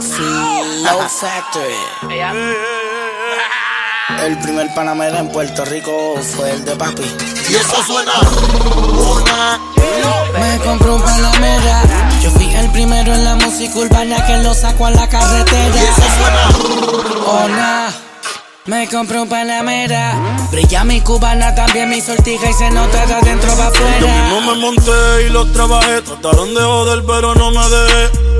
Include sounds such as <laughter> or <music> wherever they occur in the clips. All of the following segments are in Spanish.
Flow Factory. El primer Panamera en Puerto Rico fue el de papi. Y eso suena una. Me compré un Panamera. Yo fui el primero en la música urbana que lo sacó a la carretera. Y eso suena Ona. Me compré un Panamera. Brilla mi cubana, también mi sortija y se nota de adentro Yo afuera. mismo me monté y los trabajé. Trataron de joder, pero no me dejé.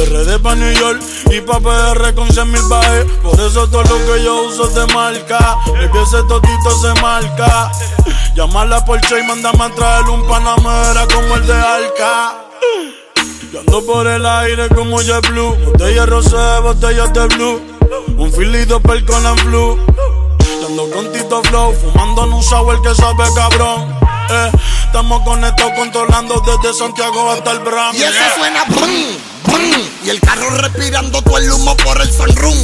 De redes pa' New York y pa' PR con 100 mil bajes. Por eso todo lo que yo uso es de marca. El que ese totito se marca. Llamarla por Che y mándame a traer un Panamera como el de Alca. Yo ando por el aire como JetBlue. Botella rosé, botellas de blue. Un filito per con la flu. Yo ando con Tito Flow, fumando en un sour que sabe cabrón. Eh, estamos con esto controlando desde Santiago hasta el Bram. Y eso suena brum, Y el carro respirando todo el humo por el sunroom.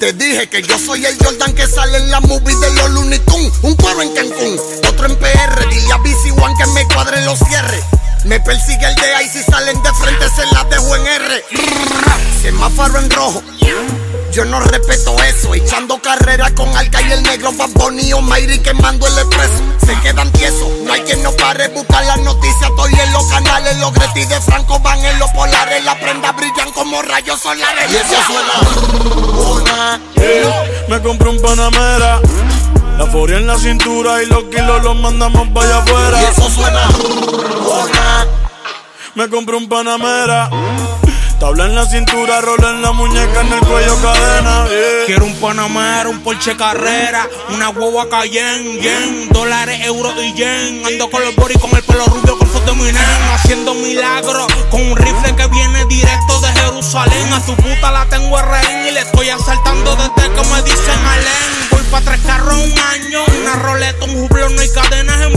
Te dije que yo soy el Jordan que sale en la movie de los Looney Tunes. Un coro en Cancún, otro en PR. Dile a BC One que me cuadre los cierres. Me persigue el de ahí si salen de frente se la dejo en R. Semáforo en rojo. Yo no respeto eso, echando carrera con Alca y el negro Bad Bunny o Mayri quemando el expreso. Se quedan tiesos, no hay quien no pare, buscar las noticias, estoy en los canales, los Greti de Franco van en los polares, las prendas brillan como rayos solares. Y eso suena una. Me compré un Panamera. La foria en la cintura y los kilos los mandamos para allá afuera. Y eso suena una. Me compré un Panamera. Tabla en la cintura, rola en la muñeca, en el cuello cadena. yeah. Quiero un Panamera, un Porsche Carrera, una guagua Cayenne, yen, dólares, euros y yen. Ando con los boris con el pelo rubio, con foto de mi nena, haciendo milagros. Con un rifle que viene directo de Jerusalén. A su puta la tengo en rehén y le estoy asaltando desde que me dicen Alén. Voy pa' tres carros un año, una roleta, un jublón, no hay cadenas en.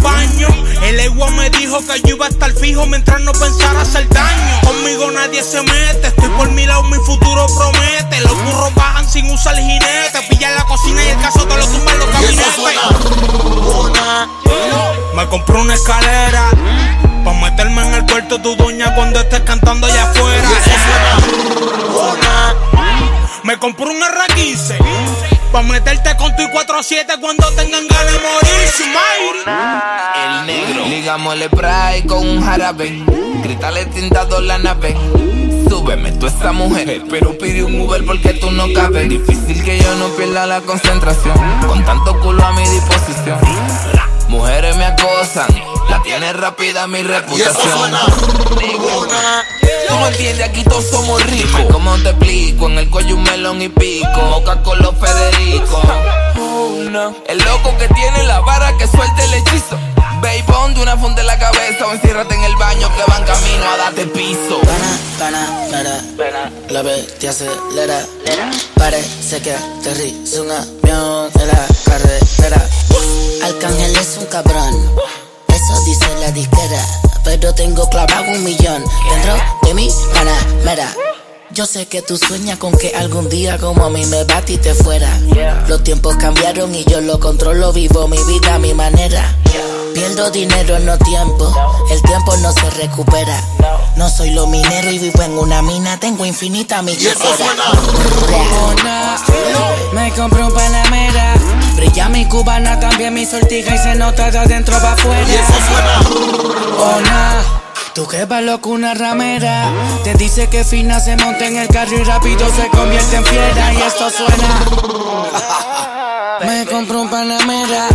El agua me dijo que yo iba a estar fijo mientras no pensara hacer daño. Conmigo nadie se mete, estoy por mi lado, mi futuro promete. Los burros bajan sin usar jinete, pillan la cocina y el caso te lo tumban los gabinetes. una. Me compré una escalera. Pa' meterme en el cuarto de tu doña cuando estés cantando allá afuera. Me compré un R15 Pa' meterte con tu 4-7 cuando tengan ganas de morirse, Mayri. El spray con un jarabe. Cristales tintados la nave. Súbeme tú esa mujer, pero pide un Uber porque tú no cabes. Difícil que yo no pierda la concentración. Con tanto culo a mi disposición. Mujeres me acosan, la tiene rápida mi reputación. Tú no entiendes, aquí todos somos ricos. ¿Cómo te explico? En el cuello un melón y pico. Moca con los Federico. El loco que tiene la vara que suelte el hechizo. Baby, ponte una funda en la cabeza o enciérrate en el baño que van camino a darte piso. Pana, pana, pana. La te acelera. Parece que aterriza un avión en la carretera. Arcángel es un cabrón. Eso dice la disquera. Pero tengo clavado un millón dentro de mi panamera. Yo sé que tú sueñas con que algún día como a mí me bate y te fuera. Los tiempos cambiaron y yo lo controlo, vivo mi vida a mi manera. Pierdo dinero en los tiempos, el tiempo no se recupera. No soy lo minero y vivo en una mina, tengo infinita mi suena. Me compré un Panamera, brilla mi cubana, también mi sortija y se nota de adentro para afuera. Tú que vas loco una ramera. Te dice que fina se monta en el carro y rápido se convierte en fiera. Y esto suena. <laughs> Me compré un Panamera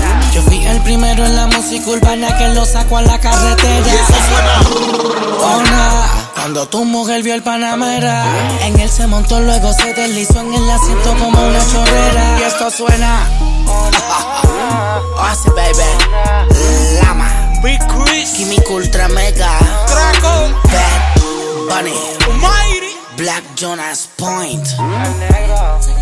primero en la música urbana que lo sacó a la carretera. Suena. Ona, cuando tu mujer vio el Panamera En él se montó, luego se deslizó en el asiento como una chorrera. Y esto suena. Así baby Lama. Big Chris, Ultra Mega. Draco, Bad Bunny Black Jonas Point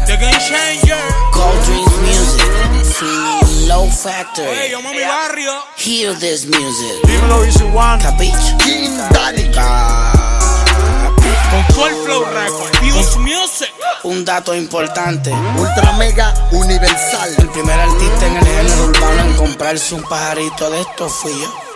The Game Changer. Gold Dreams Music Hey, Factory llamo a mi barrio. Hear this music Dímelo, Easy One. Capiche King Daddy. Flow record. Fuse Music. Un dato importante Ultra mega universal. El primer artista en el género urbano en comprarse un pajarito de estos fui yo